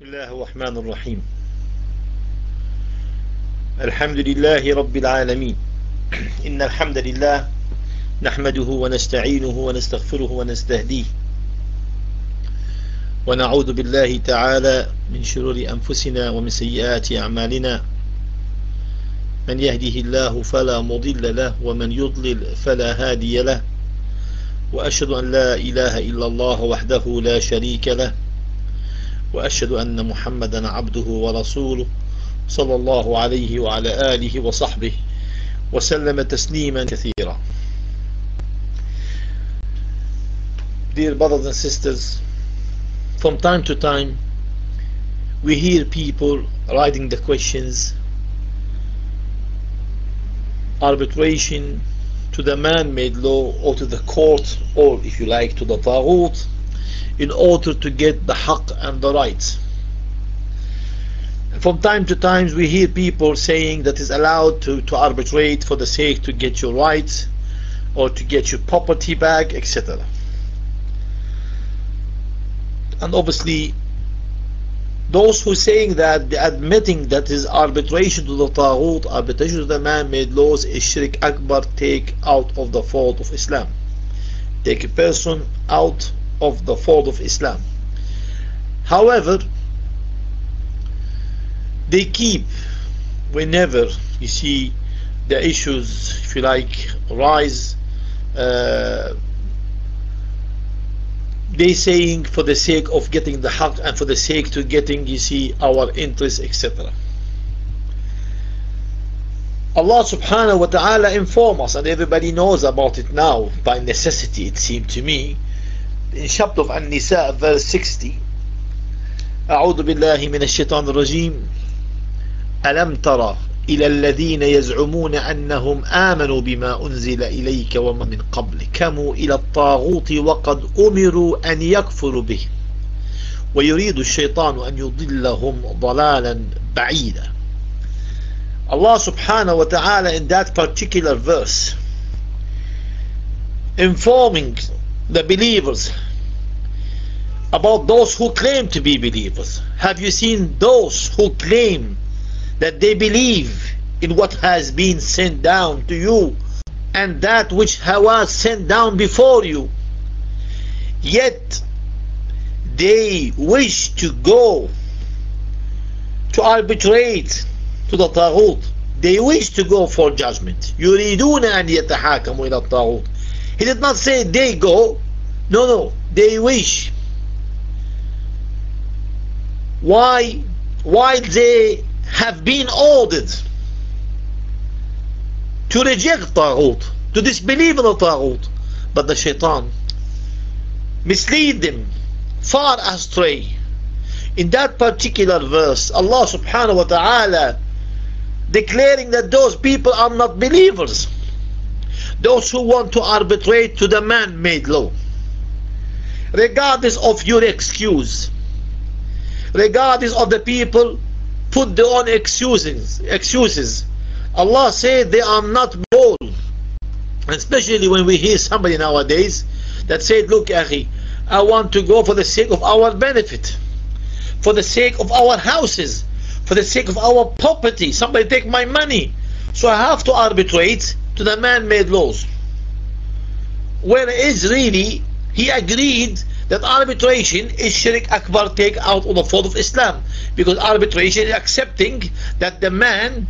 بسم الله الرحمن الرحيم. الحمد لله رب العالمين. إن الحمد لله نحمده ونستعينه ونستغفره ونستهديه. ونعوذ بالله تعالى من شرور أنفسنا ومن سيئات أعمالنا. من يهده الله فلا مضل له ومن يضلل فلا هادي له. وأشهد أن لا إله إلا الله وحده لا شريك له. وأشهد أن محمدا عبده ورسوله صلى الله عليه وعلى آله وصحبه وسلم تسليما كثيرا Dear brothers and sisters, from time to time we hear people writing the questions arbitration to the man-made law or to the court or if you like to the taghut in order to get the haqq and the right. From time to time we hear people saying that it's allowed to, to arbitrate for the sake to get your rights or to get your property back, etc. And obviously those who are saying that admitting that is arbitration to the taghut, arbitration to the man-made laws is shirk akbar, take out of the fold of Islam. Take a person out of the fold of Islam. However, they keep whenever you see the issues, if you like, rise, uh, they saying for the sake of getting the haqq and for the sake to getting, you see, our interests, etc. Allah subhanahu wa ta'ala inform us and everybody knows about it now by necessity it seemed to me in chapter of An-Nisa verse 60 أعوذ بالله من الشيطان الرجيم. ألم ترى إلى الذين يزعمون أنهم آمنوا بما أنزل إليك وما من قبل؟ كموا إلى الطاغوت وقد أمروا أن يكفروا به. ويريد الشيطان أن يضلهم ضلالا بعيدا. subhanahu wa ta'ala in that particular verse informing the believers, about those who claim to be believers. Have you seen those who claim that they believe in what has been sent down to you and that which was sent down before you? Yet they wish to go to arbitrate to the Taghut. They wish to go for judgment. يريدون أن يتحاكموا إلى الطاغوت he did not say they go. No, no. They wish. Why? Why they have been ordered to reject taghut, to disbelieve in the. But the shaitan mislead them far astray. In that particular verse, Allah subhanahu wa ta'ala declaring that those people are not believers. Those who want to arbitrate to the man-made law. Regardless of your excuse. Regardless of the people put their own excuses. excuses. Allah said they are not bold. Especially when we hear somebody nowadays that said, look, Akhi, I want to go for the sake of our benefit. For the sake of our houses for the sake of our property. Somebody take my money. So I have to arbitrate to the man-made laws. Whereas really, he agreed that arbitration is shirk akbar take out of the fold of Islam. Because arbitration is accepting that the man,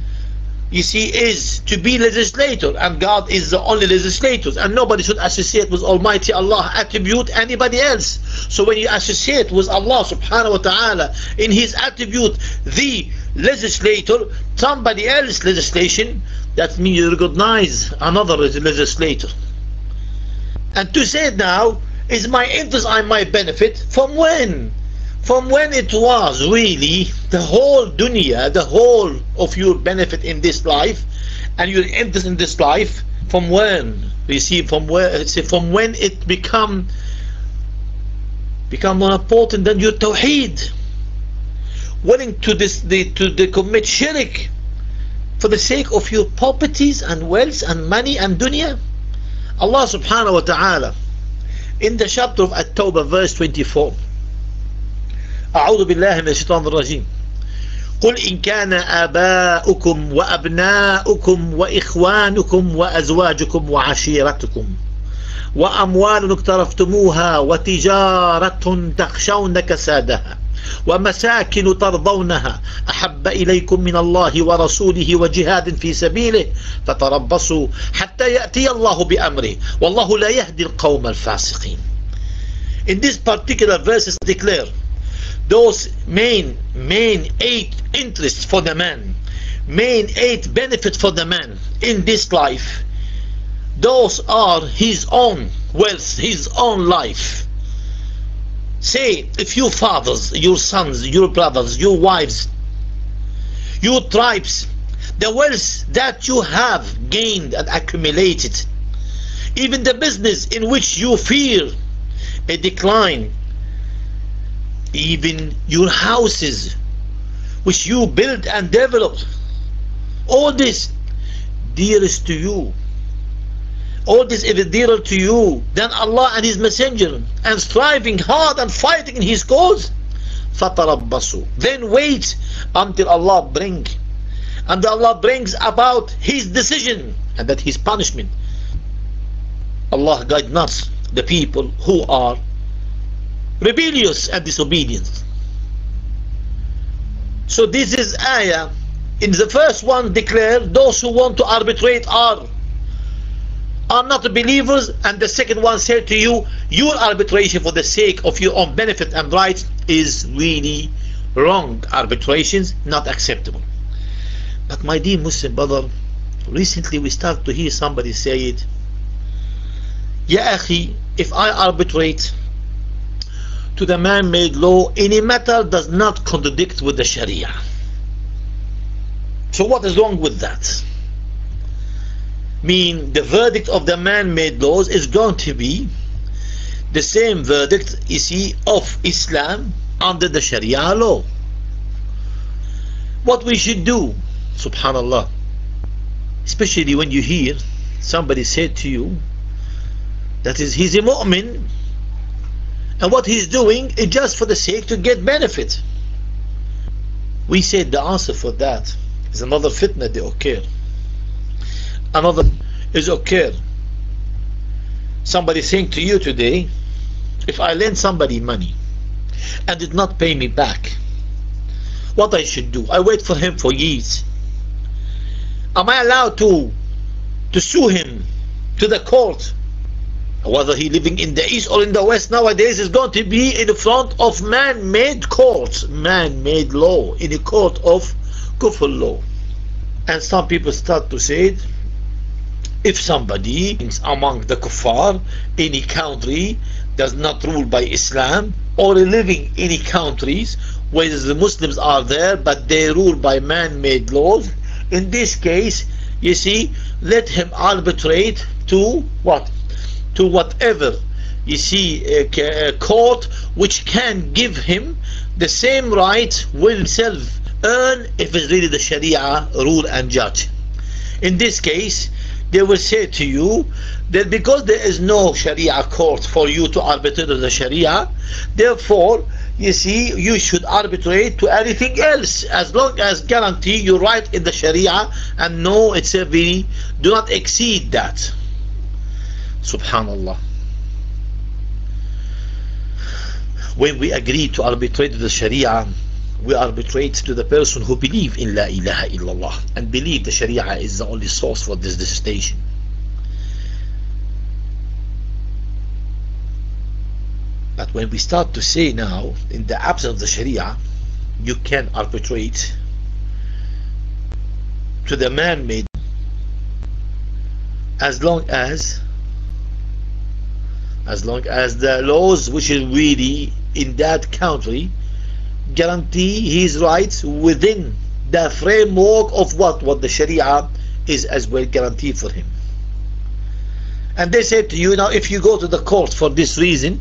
you see, is to be legislator and God is the only legislator and nobody should associate with Almighty Allah, attribute anybody else. So when you associate with Allah subhanahu wa ta'ala in his attribute, the legislator, somebody else legislation, that means you recognize another legislator. And to say it now, is my interest and my benefit from when? From when it was really the whole dunya, the whole of your benefit in this life and your interest in this life, from when? You see, from where say from when it become become more important than your tawheed. Willing to this the, to the commit shirk for the sake of your properties and wealth and money and dunya. Allah subhanahu wa ta'ala in the chapter of At-Tawbah verse 24 أعوذ بالله من الشيطان الرجيم. قل إن كان آباؤكم وأبناؤكم وإخوانكم وأزواجكم وعشيرتكم وأموال اقترفتموها وتجارة تخشون كسادها ومساكن ترضونها أحب إليكم من الله ورسوله وجهاد في سبيله فتربصوا حتى يأتي الله بأمره. والله لا يهدي القوم الفاسقين. In this particular verses declare those main main eight interests for the man main eight benefit for the man in this life those are his own wealth his own life. Say if your fathers your sons your brothers your wives your tribes the wealth that you have gained and accumulated even the business in which you fear a decline even your houses which you build and developed all this dearest to you all this is dearer to you than Allah and His Messenger and striving hard and fighting in His cause فَتَرَبَّصُوا then wait until Allah bring and Allah brings about His decision and that His punishment Allah guide not the people who are rebellious and disobedient. So this is ayah. In the first one declare those who want to arbitrate are are not believers and the second one said to you your arbitration for the sake of your own benefit and rights is really wrong arbitrations not acceptable but my dear Muslim brother recently we start to hear somebody say it Ya if I arbitrate to the man-made law any matter does not contradict with the Sharia. So what is wrong with that? Mean the verdict of the man-made laws is going to be the same verdict you see of Islam under the Sharia law. What we should do, subhanallah, especially when you hear somebody say to you that is he's a mu'min and what he's doing is just for the sake to get benefit. We said the answer for that is another fitna they occur. Another is occur. Somebody saying to you today, if I lend somebody money and did not pay me back, what I should do? I wait for him for years. Am I allowed to to sue him to the court whether he living in the east or in the west nowadays is going to be in front of man-made courts man-made law in a court of kufr law. And some people start to say it, if somebody is among the kuffar any country does not rule by Islam or living in any countries where the Muslims are there but they rule by man-made laws in this case you see let him arbitrate to what to whatever you see a, court which can give him the same right will himself earn if it's really the Sharia rule and judge. In this case, they will say to you that because there is no Sharia court for you to arbitrate the Sharia, therefore, you see, you should arbitrate to anything else as long as guarantee your right in the Sharia and know it's a very, do not exceed that. Subhanallah. When we agree to arbitrate the Sharia, we arbitrate to the person who believe in La ilaha illallah and believe the Sharia is the only source for this dissertation. But when we start to say now, in the absence of the Sharia, you can arbitrate to the man-made as long as as long as the laws which is really in that country guarantee his rights within the framework of what what the Sharia is as well guaranteed for him. And they said to you now if you go to the court for this reason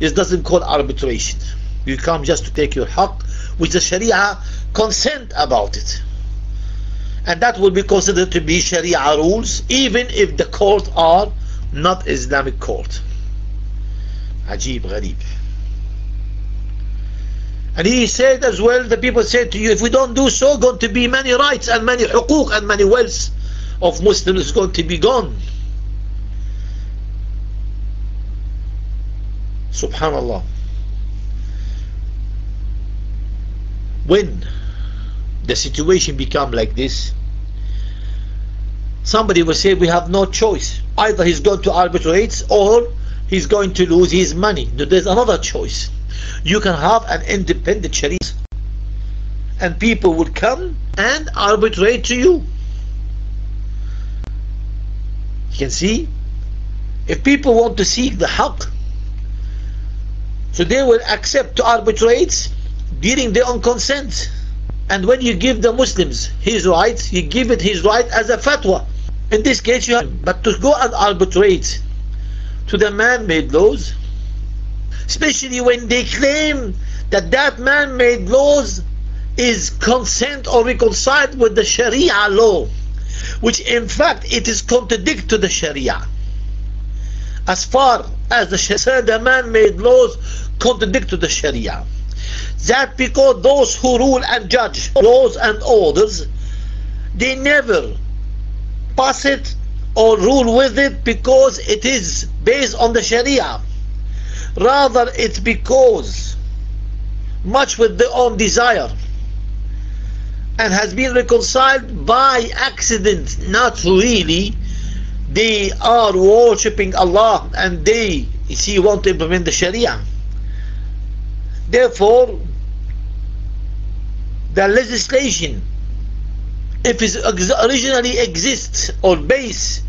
it doesn't call arbitration. You come just to take your haq which the Sharia consent about it. And that will be considered to be Sharia rules even if the court are not Islamic court Ajib, Gharib. And he said as well, the people said to you, if we don't do so, going to be many rights and many huquq and many wealth of Muslims going to be gone. Subhanallah. When the situation become like this, somebody will say we have no choice. Either he's going to arbitrate or he's going to lose his money. There's another choice. You can have an independent sharia and people will come and arbitrate to you. You can see if people want to seek the haqq so they will accept to arbitrate during their own consent and when you give the Muslims his right you give it his right as a fatwa in this case you have but to go and arbitrate to the man-made laws. Especially when they claim that that man-made laws is consent or reconciled with the Sharia law which in fact it is contradict to the Sharia. As far as the the man-made laws contradict to the Sharia. That because those who rule and judge laws and orders they never pass it or rule with it because it is based on the Sharia. Rather it's because much with their own desire and has been reconciled by accident not really. They are worshipping Allah and they see want to implement the Sharia. Therefore the legislation if it originally exists or based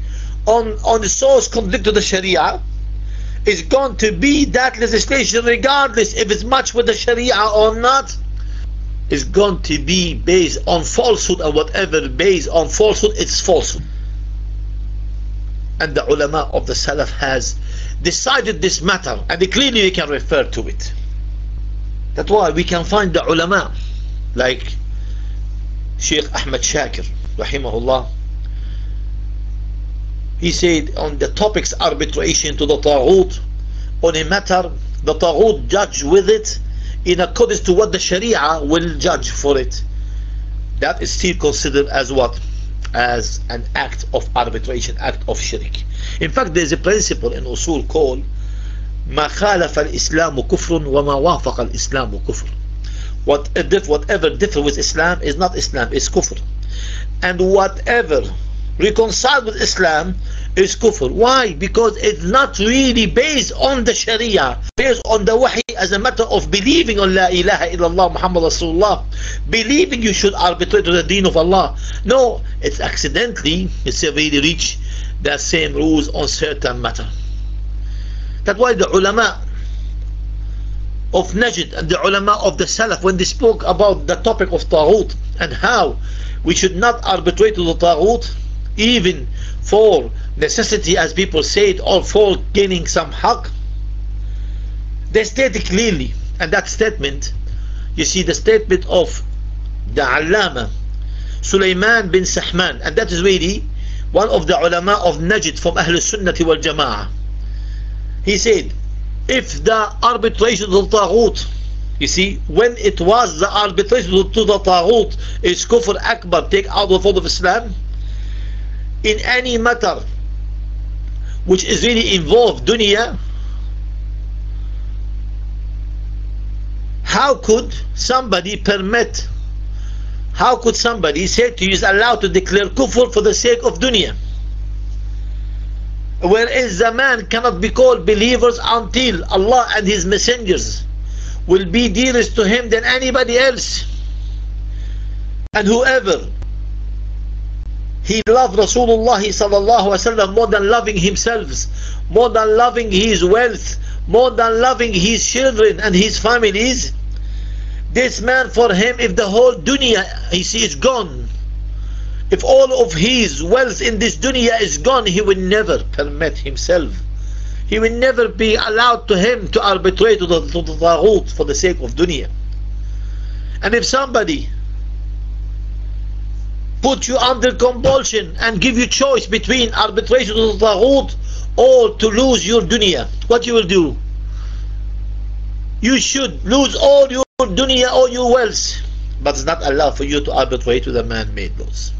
on on the source conflict to the Sharia is going to be that legislation regardless if it's much with the Sharia or not. Is going to be based on falsehood or whatever based on falsehood it's falsehood. And the ulama of the salaf has decided this matter and clearly we can refer to it. That's why we can find the ulama like Sheikh Ahmad Shakir rahimahullah he said on the topics arbitration to the Taghut on a matter the Taghut judge with it in accordance to what the Sharia will judge for it that is still considered as what as an act of arbitration act of shirk in fact there is a principle in usul called ما خالف الإسلام كفر وما وافق الإسلام كفر what whatever differ with Islam is not Islam is kufr. And whatever reconciled with Islam is kufr. Why? Because it's not really based on the sharia based on the wahi as a matter of believing on la ilaha illallah muhammad rasulullah. Believing you should arbitrate to the deen of Allah. No it's accidentally it's really reach the same rules on certain matter. That's why the ulama of Najd and the ulama of the Salaf when they spoke about the topic of Taghut and how we should not arbitrate to the Taghut even for necessity as people said or for gaining some haq they stated clearly and that statement you see the statement of the Allama Sulaiman bin Sahman and that is really one of the ulama of Najd from Ahl Sunnah wal Jama'ah he said if the arbitration of Taghut you see when it was the arbitration to the Taghut is kufr akbar take out the fold of Islam in any matter which is really involved dunya how could somebody permit how could somebody say to you is allowed to declare kufr for the sake of dunya whereas the man cannot be called believers until Allah and his messengers will be dearest to him than anybody else. And whoever he loved Rasulullah sallallahu more than loving himself more than loving his wealth more than loving his children and his families this man for him if the whole dunya he sees gone if all of his wealth in this dunya is gone, he will never permit himself. He will never be allowed to him to arbitrate to the, to the taghut for the sake of dunya. And if somebody put you under compulsion and give you choice between arbitration to the taghut or to lose your dunya, what you will do? You should lose all your dunya or your wealth. But it's not allowed for you to arbitrate to the man-made laws.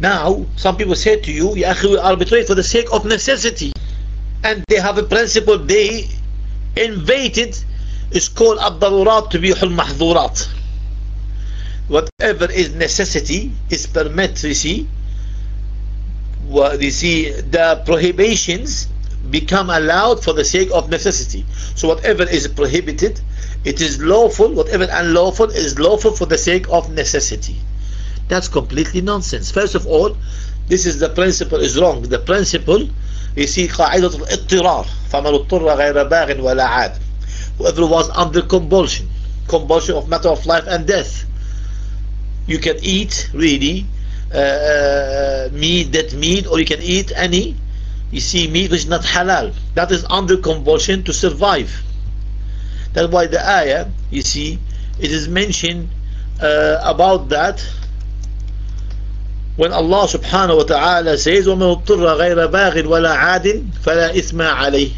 Now, some people say to you, Ya we arbitrate for the sake of necessity. And they have a principle they invented, it's called Ad-Darurat Tubihul Mahdurat. Whatever is necessity is permitted. Well, you see, the prohibitions become allowed for the sake of necessity. So whatever is prohibited, it is lawful, whatever unlawful is lawful for the sake of necessity. That's completely nonsense. First of all, this is the principle is wrong. The principle, you see, قاعدة الاضطرار فمن اضطر غير باغ ولا عاد. Whoever was under compulsion, compulsion of matter of life and death. You can eat, really, uh, uh, meat, that meat, or you can eat any, you see, meat which is not halal. That is under compulsion to survive. That's why the ayah, you see, it is mentioned uh, about that when Allah subhanahu wa ta'ala says وَمَنْ اضْطُرَّ غَيْرَ بَاغٍ وَلَا عَادٍ فَلَا إِثْمَ عَلَيْهِ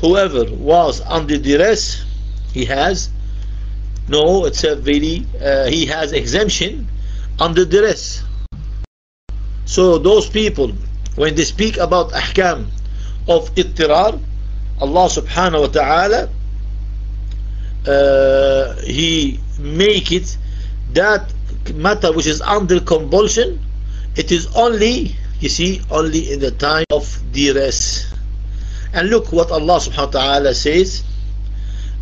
Whoever was under duress, he has no, it's a very, uh, he has exemption under duress. So those people, when they speak about ahkam of ittirar, Allah subhanahu wa ta'ala, uh, he make it that matter which is under compulsion, it is only, you see, only in the time of duress. And look what Allah subhanahu wa ta'ala says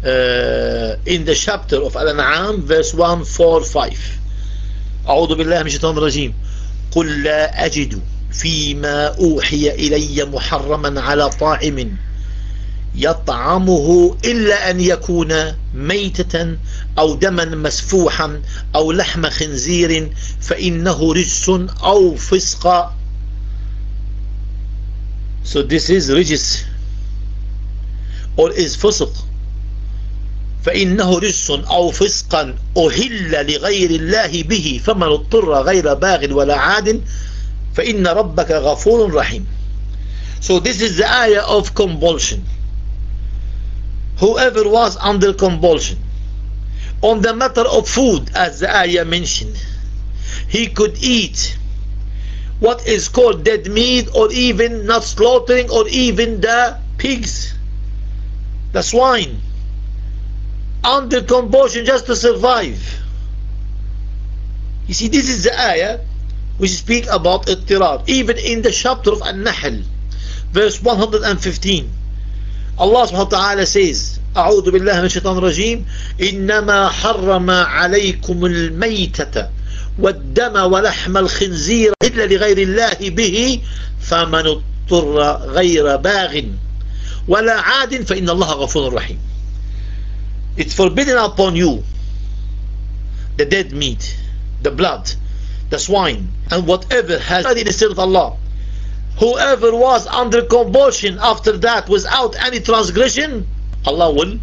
uh, in the chapter of Al-An'am verse 145 أعوذ بالله من الشيطان الرجيم قل لا أجد فيما أوحي إلي محرما على طاعم يطعمه إلا أن يكون ميتة أو دما مسفوحا أو لحم خنزير فإنه رجس أو فسق. So this is رجس. Or is فسق. فإنه رجس أو فسقا أهل لغير الله به فمن اضطر غير باغ ولا عاد فإن ربك غفور رحيم. So this is the ayah of compulsion whoever was under compulsion on the matter of food as the ayah mentioned he could eat what is called dead meat or even not slaughtering or even the pigs the swine under compulsion just to survive. You see this is the ayah which speak about ittirar even in the chapter of An-Nahl verse 115 Allah subhanahu wa ta'ala says أعوذ بالله من الشيطان الرجيم إنما حرم عليكم الميتة والدم ولحم الخنزير إلا لغير الله به فمن اضطر غير باغ ولا عاد فإن الله غفور رحيم. It's forbidden upon you the dead meat, the blood, the swine, and whatever has in the of Allah. Whoever was under compulsion after that without any transgression Allah will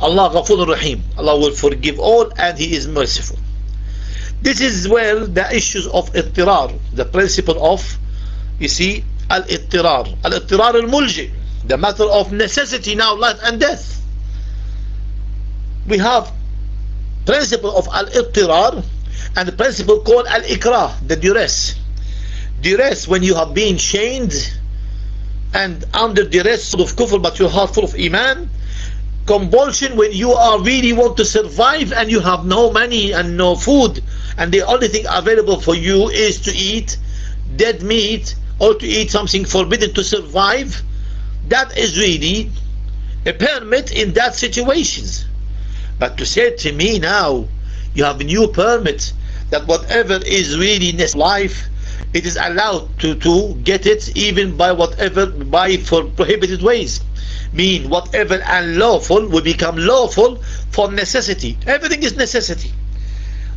Allah Ghafur Rahim Allah will forgive all and He is merciful. This is where the issues of ittirar the principle of you see al-ittirar. Al-ittirar al-mulji the matter of necessity now life and death. We have principle of al-ittirar and the principle called al-ikrah the duress duress when you have been chained and under duress of kufr but your heart full of iman compulsion when you are really want to survive and you have no money and no food and the only thing available for you is to eat dead meat or to eat something forbidden to survive that is really a permit in that situations. But to say to me now you have a new permit that whatever is really in this life it is allowed to, to get it even by whatever by for prohibited ways. Mean whatever unlawful will become lawful for necessity. Everything is necessity.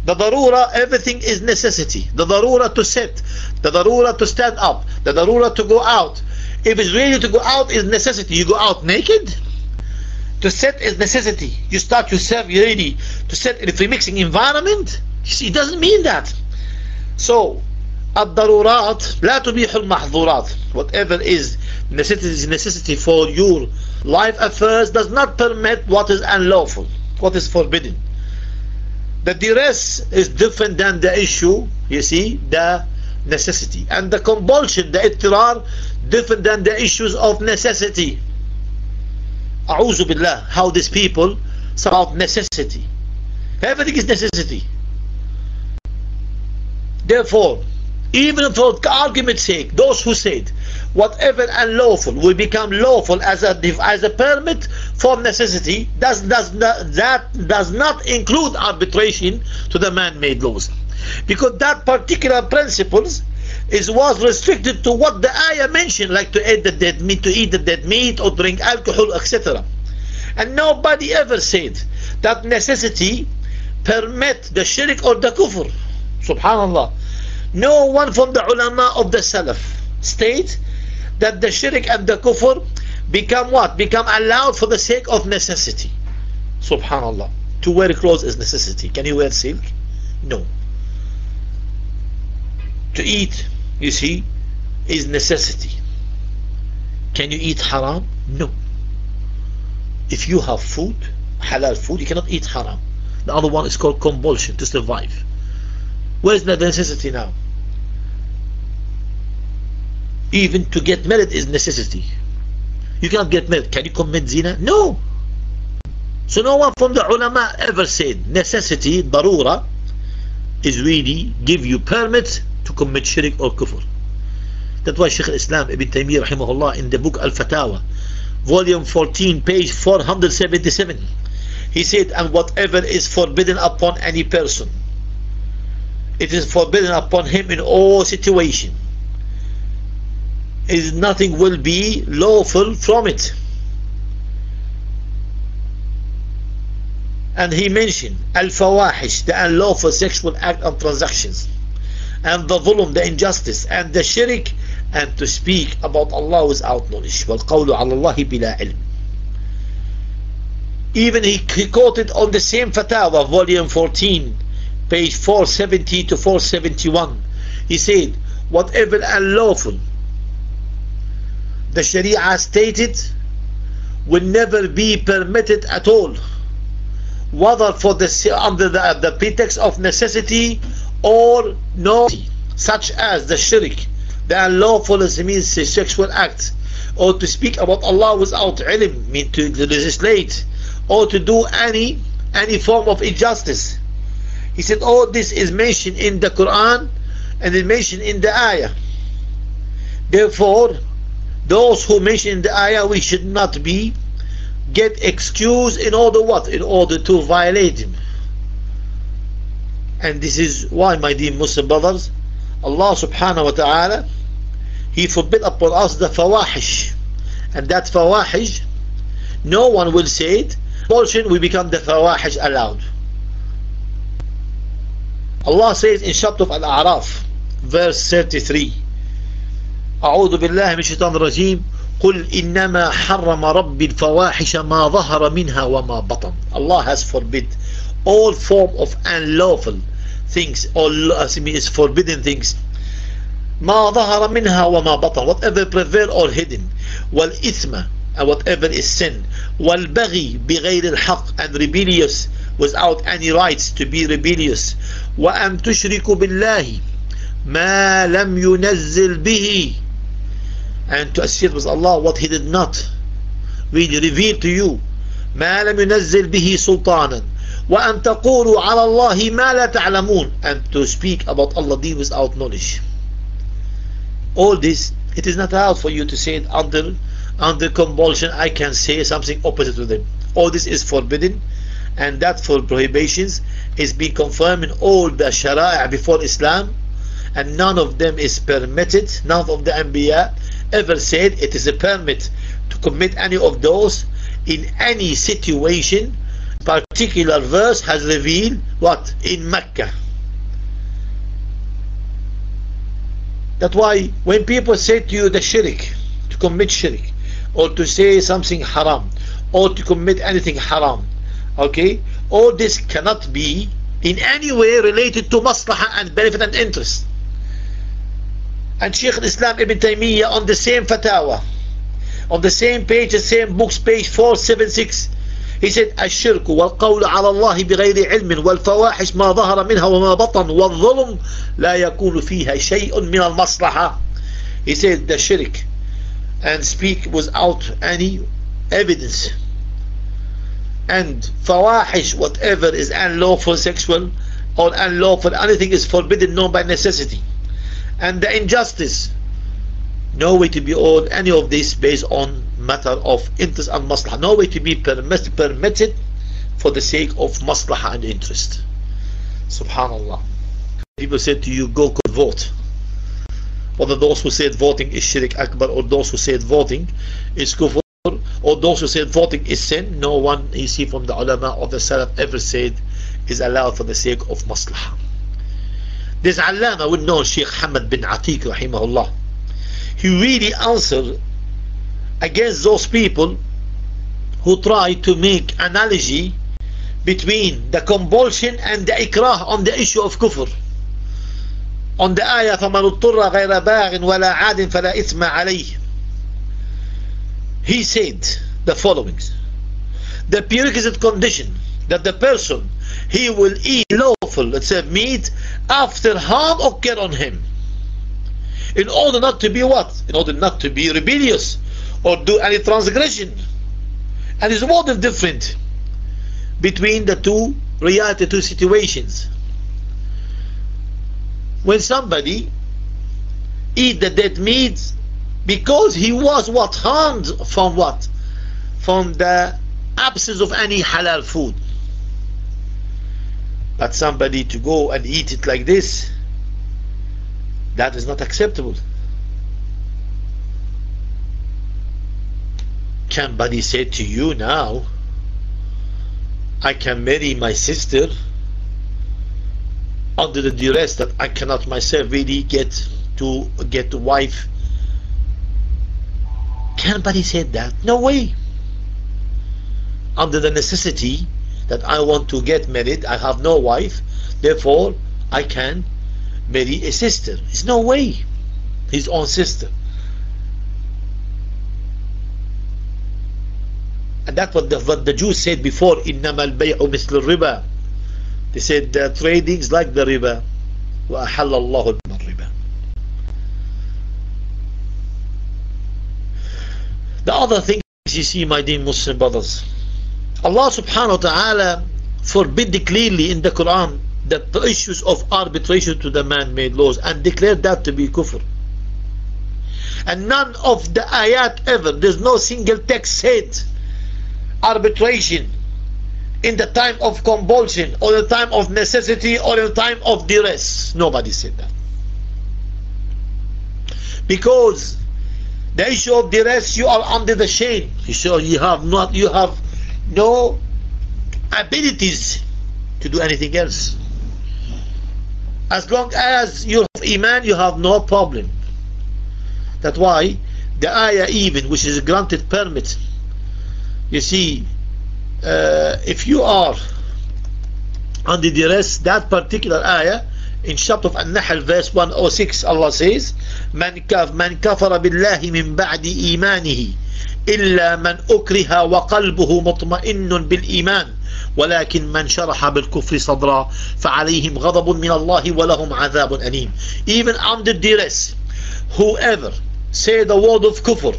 The darura everything is necessity. The darura to sit the darura to stand up the darura to go out. If it's really to go out is necessity. You go out naked to sit is necessity. You start yourself ready to sit in a free mixing environment. It doesn't mean that. So الضرورات لا تبيح المحظورات whatever is necessity, necessity for your life affairs does not permit what is unlawful, what is forbidden. The duress is different than the issue, you see, the necessity. And the compulsion, the ittirar, different than the issues of necessity. A'udhu billah, how these people about necessity. Everything is necessity. Therefore, even for argument's sake, those who said whatever unlawful will become lawful as a as a permit for necessity, does does not, that does not include arbitration to the man-made laws, because that particular principles is was restricted to what the ayah mentioned, like to eat the dead meat, to eat the dead meat, or drink alcohol, etc. And nobody ever said that necessity permit the shirk or the kufr. Subhanallah. No one from the ulama of the Salaf states that the shirk and the kufr become what? Become allowed for the sake of necessity. Subhanallah. To wear clothes is necessity. Can you wear silk? No. To eat, you see, is necessity. Can you eat haram? No. If you have food, halal food, you cannot eat haram. The other one is called compulsion to survive. Where is the necessity now? Even to get married is necessity. You cannot get married. Can you commit zina? No. So no one from the ulama ever said necessity, darura, is really give you permit to commit shirk or kufr. That's why Shaykh al-Islam Ibn Taymiyyah rahimahullah in the book Al-Fatawa, volume 14, page 477, he said, and whatever is forbidden upon any person, it is forbidden upon him in all situation. Is nothing will be lawful from it. And he mentioned al-fawahish, the unlawful sexual act and transactions, and the zulm, the injustice, and the shirk, and to speak about Allah without knowledge. وَالْقَوْلُ عَلَى اللَّهِ بِلَا عِلْمٍ Even he, he quoted on the same fatwa, volume 14, page 470 to 471. He said, whatever unlawful the Sharia stated will never be permitted at all, whether for the under the, the pretext of necessity or no, such as the shirk, the unlawful means sexual act, or to speak about Allah without ilm, mean to legislate, or to do any any form of injustice. He said all this is mentioned in the Quran and it mentioned in the ayah. Therefore, those who mention the ayah, we should not be get excuse in order what? In order to violate him. And this is why, my dear Muslim brothers, Allah subhanahu wa ta'ala, He forbid upon us the fawahish. And that fawahish, no one will say it. Portion we become the fawahish allowed. Allah says in chapter of Al-A'raf, verse 33, أعوذ بالله من الشيطان الرجيم قل إنما حرم ربي الفواحش ما ظهر منها وما بطن Allah has forbid all form of unlawful things all is forbidden things ما ظهر منها وما بطن whatever prevail or hidden والإثم and whatever is sin والبغي بغير الحق and rebellious without any rights to be rebellious وأن تشركوا بالله ما لم ينزل به and to associate with Allah what he did not really reveal to you ما لم ينزل به سلطانا وأن تقولوا على الله ما لا تعلمون and to speak about Allah deen without knowledge all this it is not allowed for you to say it under under compulsion I can say something opposite to them all this is forbidden and that for prohibitions is being confirmed in all the shari'ah before Islam and none of them is permitted none of the Anbiya ever said it is a permit to commit any of those in any situation. Particular verse has revealed what? In Mecca. That's why when people say to you the shirk to commit shirk or to say something haram or to commit anything haram okay all this cannot be in any way related to maslahah and benefit and interest and Sheikh al-Islam Ibn Taymiyyah on the same fatwa on the same page, the same books, page 476. He said الشرك والقول على الله بغير علم والفواحش ما ظهر منها وما بطن والظلم لا يكون فيها شيء من المصلحة. He said the shirk and speak without any evidence and fawahish whatever is unlawful sexual or unlawful anything is forbidden known by necessity. And the injustice no way to be owed any of this based on matter of interest and maslaha. No way to be permit, permitted for the sake of maslaha and interest. Subhanallah. People said to you go vote. Whether those who said voting is shirk akbar or those who said voting is kufr or those who said voting is sin no one you see from the ulama or the salaf ever said is allowed for the sake of maslaha this allama would know Sheikh Hamad bin Atiq rahimahullah he really answered against those people who try to make analogy between the compulsion and the ikrah on the issue of kufr on the ayah فَمَنُ اضْطُرَّ غَيْرَ بَاغٍ وَلَا عَادٍ فَلَا إِثْمَ عَلَيْهِ he said the following. The prerequisite condition that the person he will eat lawful let's say meat after harm occur on him. In order not to be what? In order not to be rebellious or do any transgression. And it's more than different between the two reality two situations. When somebody eat the dead meat because he was what? Harmed from what? From the absence of any halal food. But somebody to go and eat it like this that is not acceptable. Can somebody say to you now I can marry my sister under the duress that I cannot myself really get to get a wife Nobody said that? No way. Under the necessity that I want to get married, I have no wife, therefore I can marry a sister. It's no way. His own sister. And that's what the, what the Jews said before, إِنَّمَا الْبَيْعُ mithlu ar-riba. They said, the is like the riba. Other things you see my dear Muslim brothers. Allah subhanahu wa ta'ala forbid clearly in the Quran that the issues of arbitration to the man-made laws and declared that to be kufr. And none of the ayat ever there's no single text said arbitration in the time of compulsion or the time of necessity or the time of duress. Nobody said that. Because the issue of duress you are under the shame so you have not you have no abilities to do anything else. As long as you have iman you have no problem. That's why the ayah even which is granted permit you see uh, if you are under duress that particular ayah in chapter of An-Nahl verse 106 Allah says من كف من كفر بالله من بعد إيمانه إلا من أكره وقلبه مطمئن بالإيمان ولكن من شرح بالكفر صدرا فعليهم غضب من الله ولهم عذاب أليم even under duress whoever say the word of kufr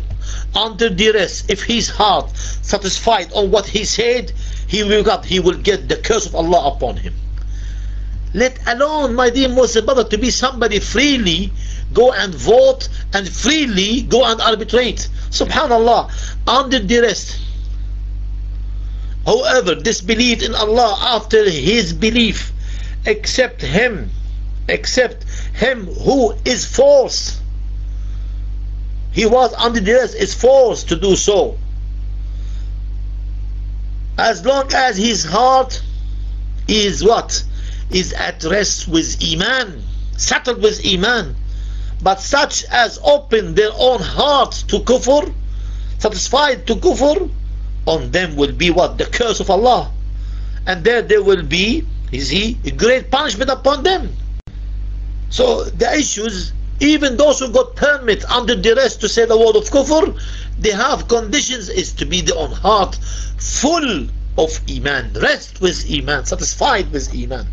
under duress if his heart satisfied on what he said he will get he will get the curse of Allah upon him let alone my dear Muslim brother to be somebody freely go and vote and freely go and arbitrate. Subhanallah. Under duress. Whoever disbelieved in Allah after his belief. Except him. Except him who is forced he was under duress is forced to do so. As long as his heart is what is at rest with iman settled with iman. But such as open their own hearts to kufr satisfied to kufr on them will be what? The curse of Allah. And there there will be is he, a great punishment upon them. So the issues even those who got permit under duress to say the word of kufr they have conditions is to be their own heart full of iman rest with iman satisfied with iman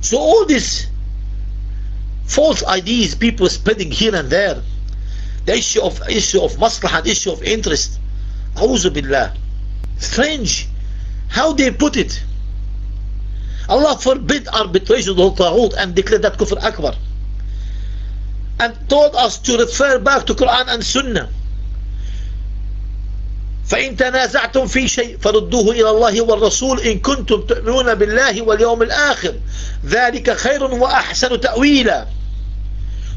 so all these false ideas people spreading here and there the issue of issue of maslahah issue of interest A'udhu billah. Strange how they put it. Allah forbid arbitration of Taghut and declared that kufr akbar. And told us to refer back to Quran and Sunnah فإن تنازعتم في شيء فردوه إلى الله والرسول إن كنتم تؤمنون بالله واليوم الآخر ذلك خير وأحسن تأويلا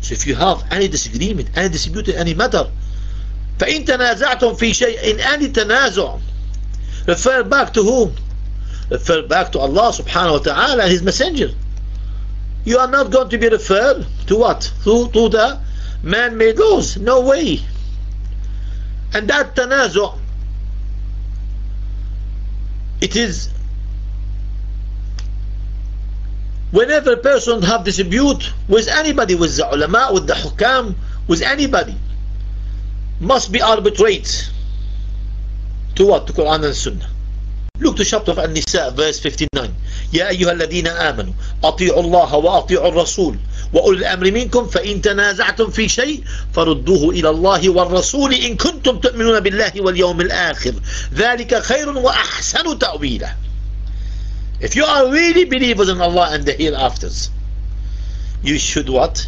So if you have any disagreement, any dispute any matter فإن تنازعتم في شيء in any تنازع refer back to whom? refer back to Allah subhanahu wa ta'ala and His messenger you are not going to be referred to what? To, to the man-made laws. No way. And that tanazu, it is whenever a person have dispute with anybody, with the ulama, with the hukam, with anybody, must be arbitrate to what? To Quran and Sunnah. Look to chapter of An-Nisa, verse 59. يا أيها الذين آمنوا أطيعوا الله وأطيعوا الرسول وأولي الأمر منكم فإن تنازعتم في شيء فردوه إلى الله والرسول إن كنتم تؤمنون بالله واليوم الآخر ذلك خير وأحسن تأويلا If you are really believers in Allah and the hereafters, you should what?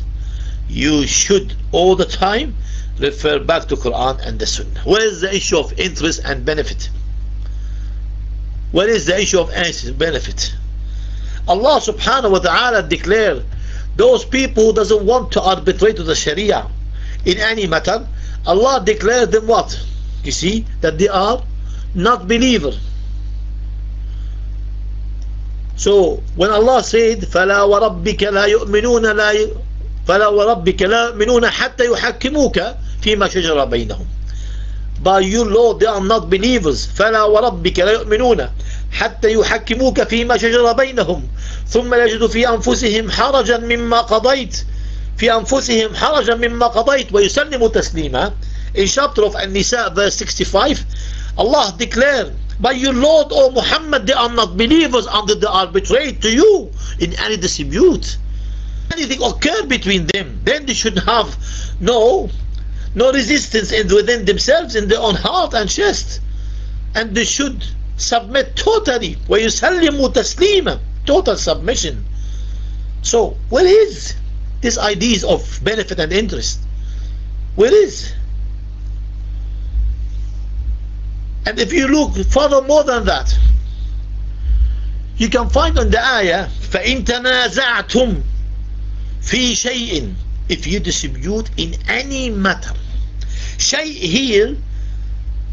You should all the time refer back to Quran and the Sunnah. Where is the issue of interest and benefit? What is the issue of benefit? Allah subhanahu wa ta'ala declared those people who doesn't want to arbitrate to the Sharia in any matter, Allah declared them what? You see, that they are not believer. So when Allah said فَلَا وَرَبِّكَ لَا يُؤْمِنُونَ لَا ي... فَلَا وَرَبِّكَ لَا يُؤْمِنُونَ حَتَّى يُحَكِّمُوكَ فِيمَا شَجَرَ بَيْنَهُمْ by you Lord they are not believers فلا وربك لا يؤمنون حتى يحكموك فيما شجر بينهم ثم يجدوا في أنفسهم حرجا مما قضيت في أنفسهم حرجا مما قضيت ويسلموا تسليما in chapter of An-Nisa verse 65 Allah declared by your Lord O Muhammad they are not believers until they arbitrate to you in any dispute anything occur between them then they should have no no resistance in, within themselves in their own heart and chest and they should submit totally وَيُسَلِّمُوا تَسْلِيمًا total submission so where is this ideas of benefit and interest where is and if you look further more than that you can find on the ayah فَإِن تَنَازَعْتُمْ فِي شَيْءٍ if you dispute in any matter. Shay here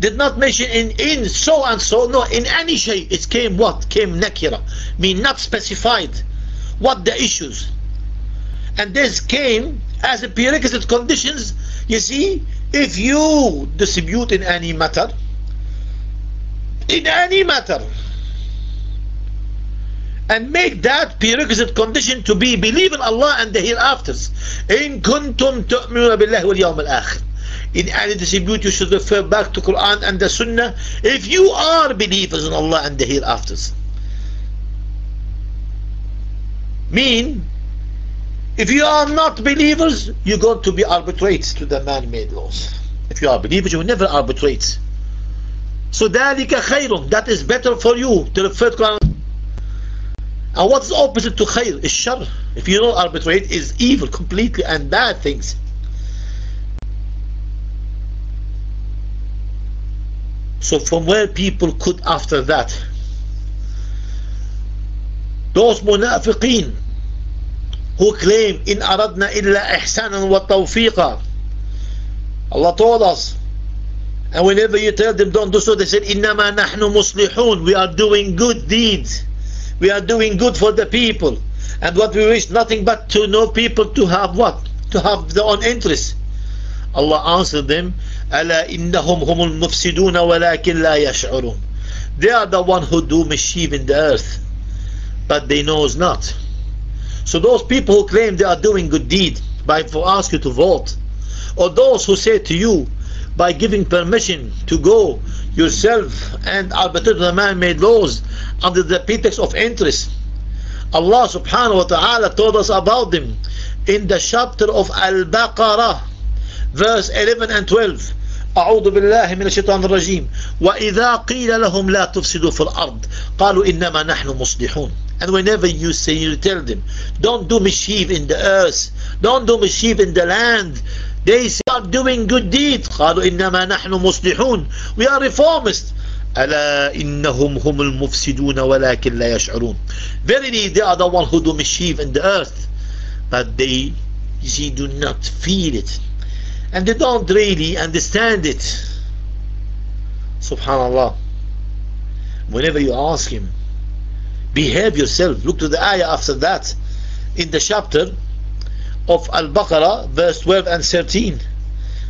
did not mention in in so and so no in any shay it came what? Came nakira mean not specified what the issues. And this came as a prerequisite conditions you see if you dispute in any matter in any matter and make that prerequisite condition to be believe in Allah and the hereafters in kuntum tu'minuna billahi wal yawm al-akhir in any dispute you should refer back to Quran and the Sunnah if you are believers in Allah and the hereafters mean if you are not believers you're going to be arbitrate to the man-made laws if you are believers you will never arbitrate so ذلك خير that is better for you to refer to Quran and what's opposite to khair is shar if you don't arbitrate is evil completely and bad things. So from where people could after that? Those munafiqeen who claim in aradna illa ihsanan wa tawfiqa. Allah told us. And whenever you tell them don't do so they said innama nahnu muslihun. We are doing good deeds we are doing good for the people and what we wish nothing but to know people to have what to have their own interests Allah answered them ألا إنهم هم المفسدون ولكن لا يشعرون They are the one who do mischief in the earth but they knows not so those people who claim they are doing good deed by for ask you to vote or those who say to you by giving permission to go yourself and arbitrate the man-made laws under the pretext of interest. Allah subhanahu wa ta'ala told us about them in the chapter of Al-Baqarah verse 11 and 12 أعوذ بالله من الشيطان الرجيم وإذا قيل لهم لا تفسدوا في الأرض قالوا إنما نحن مصلحون and whenever you say you tell them don't do mischief in the earth don't do mischief in the land they start doing good deeds قالوا إنما نحن مصلحون we are reformists ألا إنهم هم المفسدون ولكن لا يشعرون verily they are the one who do mischief in the earth but they see do not feel it and they don't really understand it subhanallah whenever you ask him behave yourself look to the ayah after that in the chapter of Al-Baqarah verse 12 and 13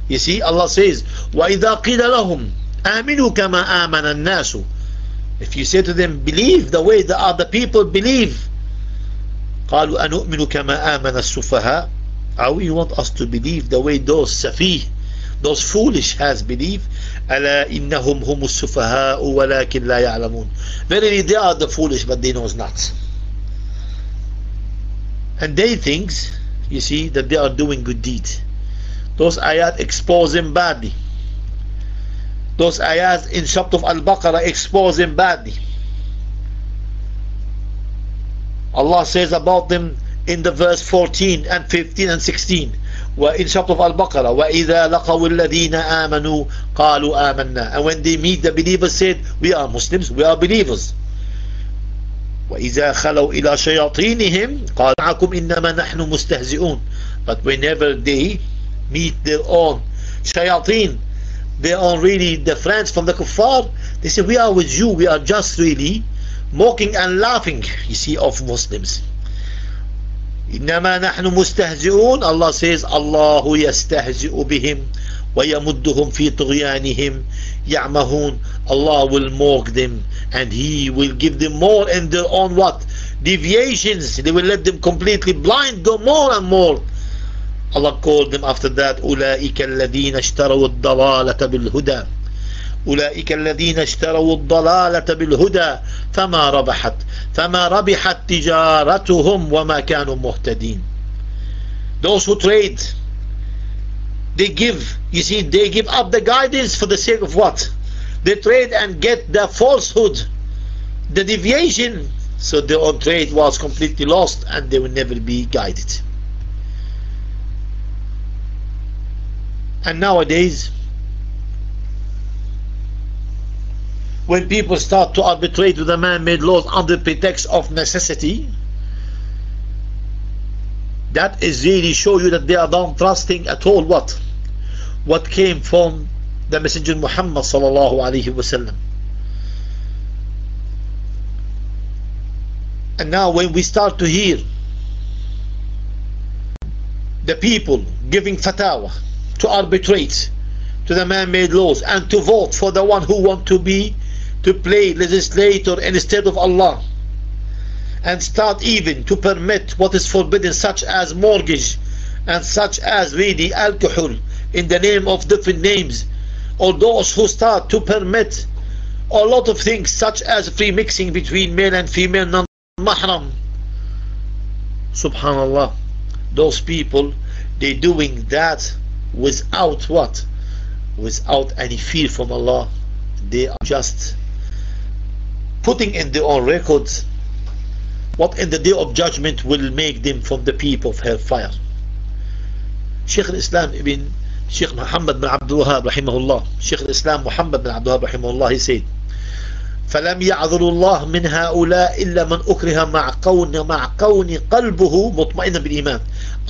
you see Allah says وَإِذَا قِيلَ لَهُمْ آمِنُوا كَمَا آمَنَ النَّاسُ if you say to them believe the way the other people believe قالوا أنؤمن كما آمن السفهاء Are we want us to believe the way those safih, those foolish has believed? ألا إنهم هم السفهاء ولكن لا يعلمون. Verily they are the foolish but they knows not. And they think, you see, that they are doing good deeds. Those ayat expose them badly. Those ayat in chapter of Al-Baqarah expose them badly. Allah says about them in the verse 14 and 15 and 16 وإن chapter of Al-Baqarah وإذا لقوا الذين آمنوا قالوا آمنا and when they meet the believers said we are Muslims we are believers وإذا خلوا إلى شياطينهم قال معكم إنما نحن مستهزئون but whenever they meet their own shayateen their own really the friends from the kuffar they say we are with you we are just really mocking and laughing you see of Muslims إنما نحن مستهزئون Allah says الله يستهزئ بهم ويمدهم في طغيانهم يعمهون Allah will mock them and He will give them more in their own what? Deviations. They will let them completely blind go more and more. Allah called them after that أولئك الذين اشتروا الضلالة بالهدى أولئك الذين اشتروا الضلالة بالهدى فما ربحت فما ربحت تجارتهم وما كانوا مهتدين those who trade they give you see they give up the guidance for the sake of what they trade and get the falsehood the deviation. So their own trade was completely lost and they will never be guided. And nowadays when people start to arbitrate with the man-made laws under pretext of necessity that is really show you that they are not trusting at all. What? What came from the messenger Muhammad sallallahu alaihi wasallam and now when we start to hear the people giving fatwa to arbitrate to the man-made laws and to vote for the one who want to be to play legislator instead of Allah and start even to permit what is forbidden such as mortgage and such as really alcohol in the name of different names or those who start to permit a lot of things such as free mixing between male and female non-mahram. Subhanallah. Those people they doing that without what? Without any fear from Allah. They are just putting in their own records what in the day of judgment will make them from the people of hellfire. Sheikh al-Islam ibn Sheikh Muhammad bin Abdul Wahab rahimahullah Sheikh al-Islam Muhammad bin Abdul Wahab rahimahullah he said فلم يعذر الله من هؤلاء إلا من أكره مع كون مع كون قلبه مطمئنا بالإيمان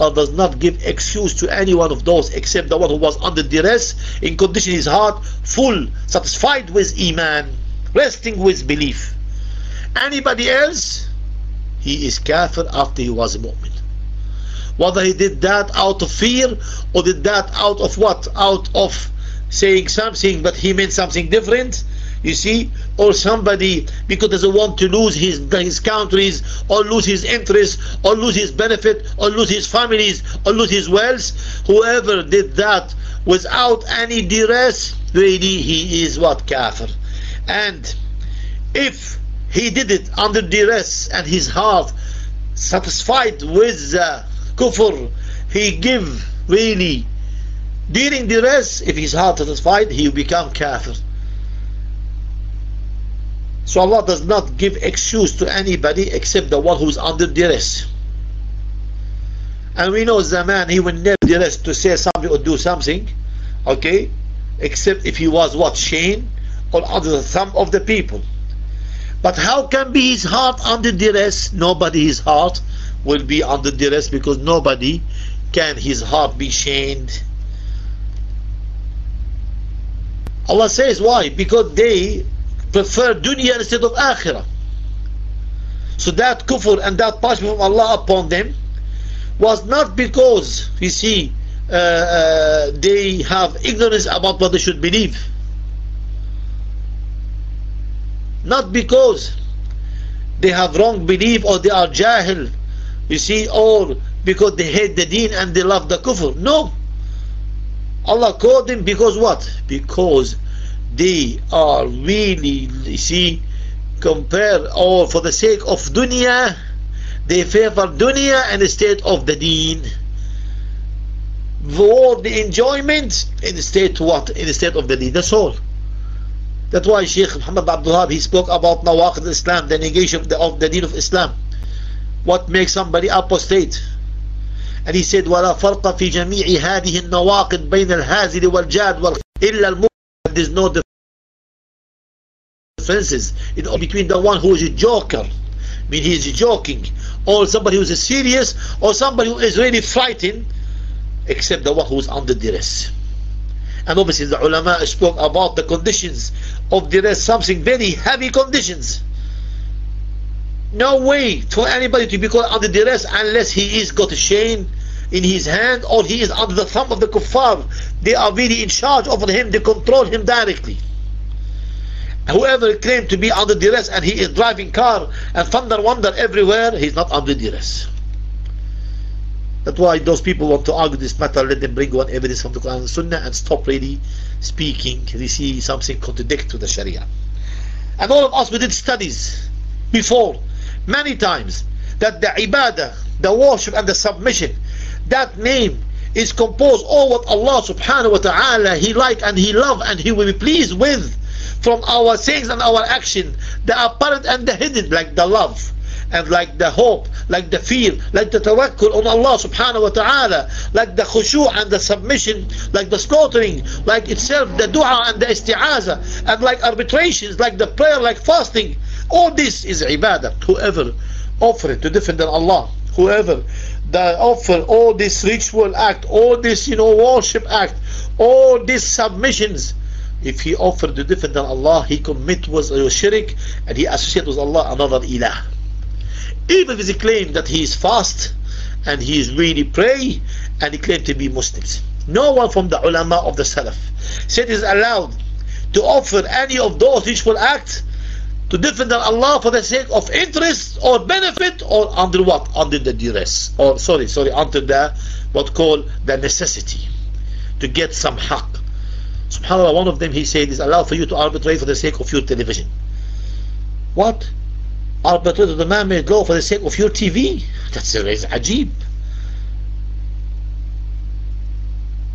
Allah does not give excuse to any one of those except the one who was under duress in condition his heart full satisfied with Iman resting with belief anybody else he is kafir after he was a mu'min whether he did that out of fear or did that out of what out of saying something but he meant something different you see, or somebody because doesn't want to lose his his countries or lose his interests or lose his benefit or lose his families or lose his wealth. Whoever did that without any duress, really he is what kafir. And if he did it under duress and his heart satisfied with the kufr, he give really during duress, if his heart satisfied, he become kafir. So Allah does not give excuse to anybody except the one who is under duress. And we know the man, he will never duress to say something or do something, okay, except if he was what, Shane or under the thumb of the people. But how can be his heart under duress? Nobody's heart will be under duress because nobody can his heart be shamed. Allah says why? Because they prefer dunya instead of akhirah. So that kufr and that punishment from Allah upon them was not because, you see, uh, uh, they have ignorance about what they should believe. Not because they have wrong belief or they are jahil, you see, all because they hate the deen and they love the kufr. No. Allah called them because what? Because they are really, you see, compare or for the sake of dunya, they favor dunya and instead of the deen. For the enjoyment instead what? Instead of the deen. That's all. That's why Sheikh Muhammad Abdul Wahab, he spoke about nawaqid Islam, the negation of the, of the deen of Islam What makes somebody apostate? And he said, وَلَا فَرْقَ فِي جَمِيعِ هَذِهِ النَّوَاقِدْ بَيْنَ الْهَازِلِ وَالْجَادِ وَالْ إِلَّا الْمُؤْمِنِ There's no differences in between the one who is a joker, I mean he is joking, or somebody who is serious, or somebody who is really frightened, except the one who is under duress. And obviously the ulama spoke about the conditions of duress, something very heavy conditions. No way for anybody to be called under duress unless he is got a chain in his hand or he is under the thumb of the kuffar. They are really in charge over him, they control him directly. Whoever claimed to be under duress and he is driving car and thunder wonder everywhere, he's not under duress. That's why those people want to argue this matter, let them bring one evidence from the Quran and Sunnah and stop really speaking. They see something contradict to the Sharia. And all of us, we did studies before many times that the ibadah, the worship and the submission, that name is composed all what Allah subhanahu wa ta'ala He like and He love and He will be pleased with from our sayings and our action, the apparent and the hidden, like the love and like the hope, like the fear, like the tawakkul on Allah subhanahu wa ta'ala, like the khushu' and the submission, like the slaughtering, like itself the dua and the isti'aza, and like arbitrations, like the prayer, like fasting, all this is ibadah. Whoever offer it to different than Allah, whoever that offer all this ritual act, all this you know worship act, all these submissions, if he offered to different than Allah, he commit was a shirk and he associate with Allah another ilah. Even if he claim that he is fast and he is really pray and he claim to be Muslims. No one from the ulama of the Salaf said it is allowed to offer any of those ritual acts to defend Allah for the sake of interest or benefit or under what? Under the duress. Or sorry, sorry, under the what call the necessity to get some haqq. SubhanAllah, one of them he said is allowed for you to arbitrate for the sake of your television. What? Arbitrate the man-made law for the sake of your TV? That's is ajib.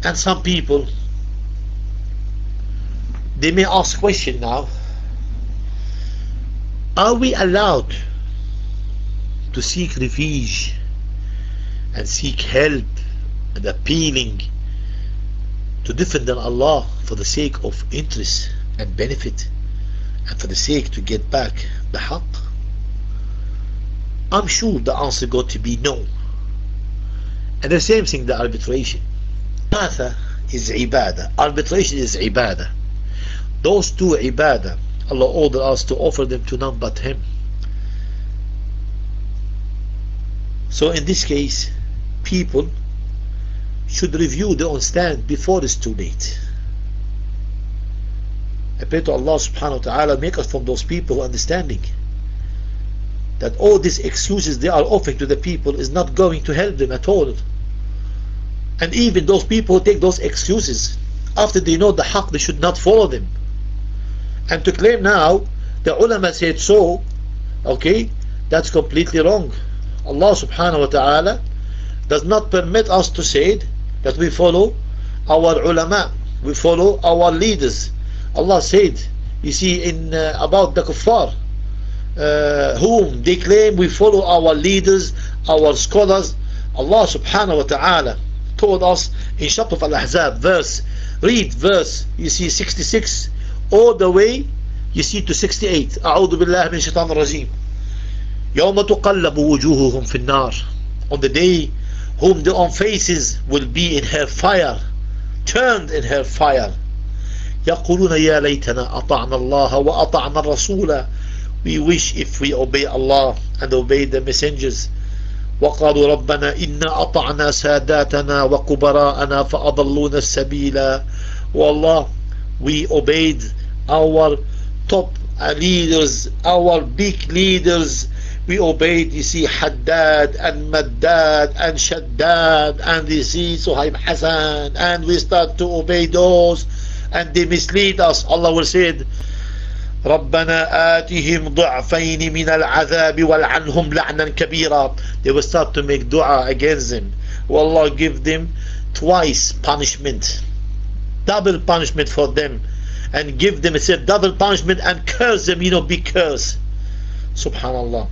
And some people they may ask question now are we allowed to seek refuge and seek help and appealing to different than Allah for the sake of interest and benefit and for the sake to get back the haqq? I'm sure the answer got to be no. And the same thing, the arbitration. Matha is ibadah. Arbitration is ibadah. Those two ibadah Allah ordered us to offer them to none but Him. So in this case, people should review their own stand before it's too late. I pray to Allah subhanahu wa ta'ala make us from those people understanding that all these excuses they are offering to the people is not going to help them at all. And even those people who take those excuses after they know the haqq they should not follow them. And to claim now the ulama said so, okay, that's completely wrong. Allah subhanahu wa ta'ala does not permit us to say that we follow our ulama, we follow our leaders. Allah said, you see, in uh, about the kuffar, uh, whom they claim we follow our leaders, our scholars. Allah subhanahu wa ta'ala told us in chapter Al-Ahzab, verse, read verse, you see 66, all the way, you see to 68. أعوذ بالله من الشيطان الرجيم. يوم تقلب وجوههم في النار. On the day whom their own faces will be in her fire, turned in her fire. يقولون يا ليتنا أطعنا الله وأطعنا الرسول we wish if we obey Allah and obey the messengers وقالوا ربنا إنا أطعنا ساداتنا وكبراءنا فأضلونا السبيل والله we obeyed our top leaders our big leaders we obeyed you see Haddad and Maddad and Shaddad and you see Suhaib Hassan and we start to obey those and they mislead us Allah will say ربنا آتهم ضعفين من العذاب والعنهم لعنا كبيرا they will start to make dua against them will Allah give them twice punishment double punishment for them and give them a double punishment and curse them you know be cursed subhanallah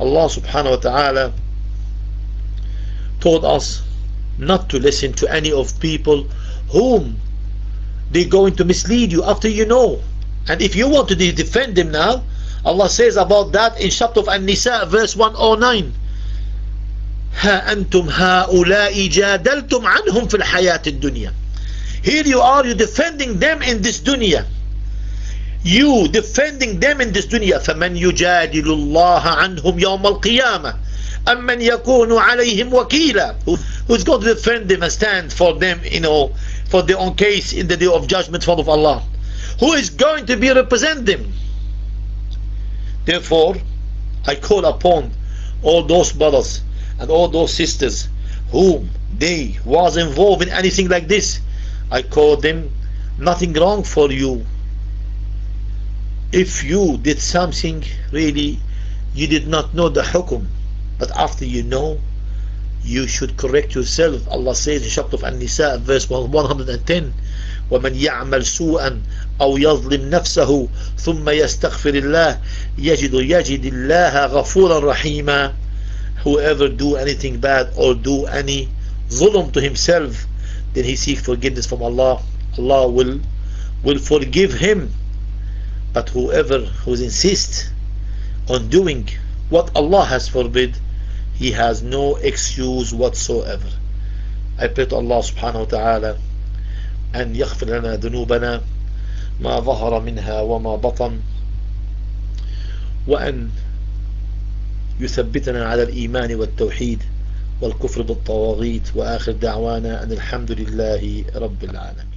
Allah subhanahu wa ta'ala told us not to listen to any of people whom they're going to mislead you after you know and if you want to defend them now, Allah says about that in chapter of An-Nisa verse 109. ها أنتم هؤلاء جادلتم عنهم في الحياة الدنيا. Here you are, you defending them in this dunya. You defending them in this dunya. فمن يجادل الله عنهم يوم القيامة. أمن يكون عليهم وكيلا. Who's going to defend them and stand for them, you know, for their own case in the day of judgment for of Allah who is going to be represent them. Therefore, I call upon all those brothers and all those sisters whom they was involved in anything like this. I call them nothing wrong for you. If you did something really you did not know the hukum, but after you know, you should correct yourself. Allah says in chapter of An-Nisa verse 110 ومن يعمل سوءا أو يظلم نفسه ثم يستغفر الله يجد يجد الله غفورا رحيما whoever do anything bad or do any zulm to himself then he seek forgiveness from Allah Allah will will forgive him but whoever who insists on doing what Allah has forbid he has no excuse whatsoever I pray to Allah subhanahu wa ta'ala أن يغفر لنا ذنوبنا ما ظهر منها وما بطن وأن يثبتنا على الإيمان والتوحيد والكفر بالطواغيت وآخر دعوانا أن الحمد لله رب العالمين.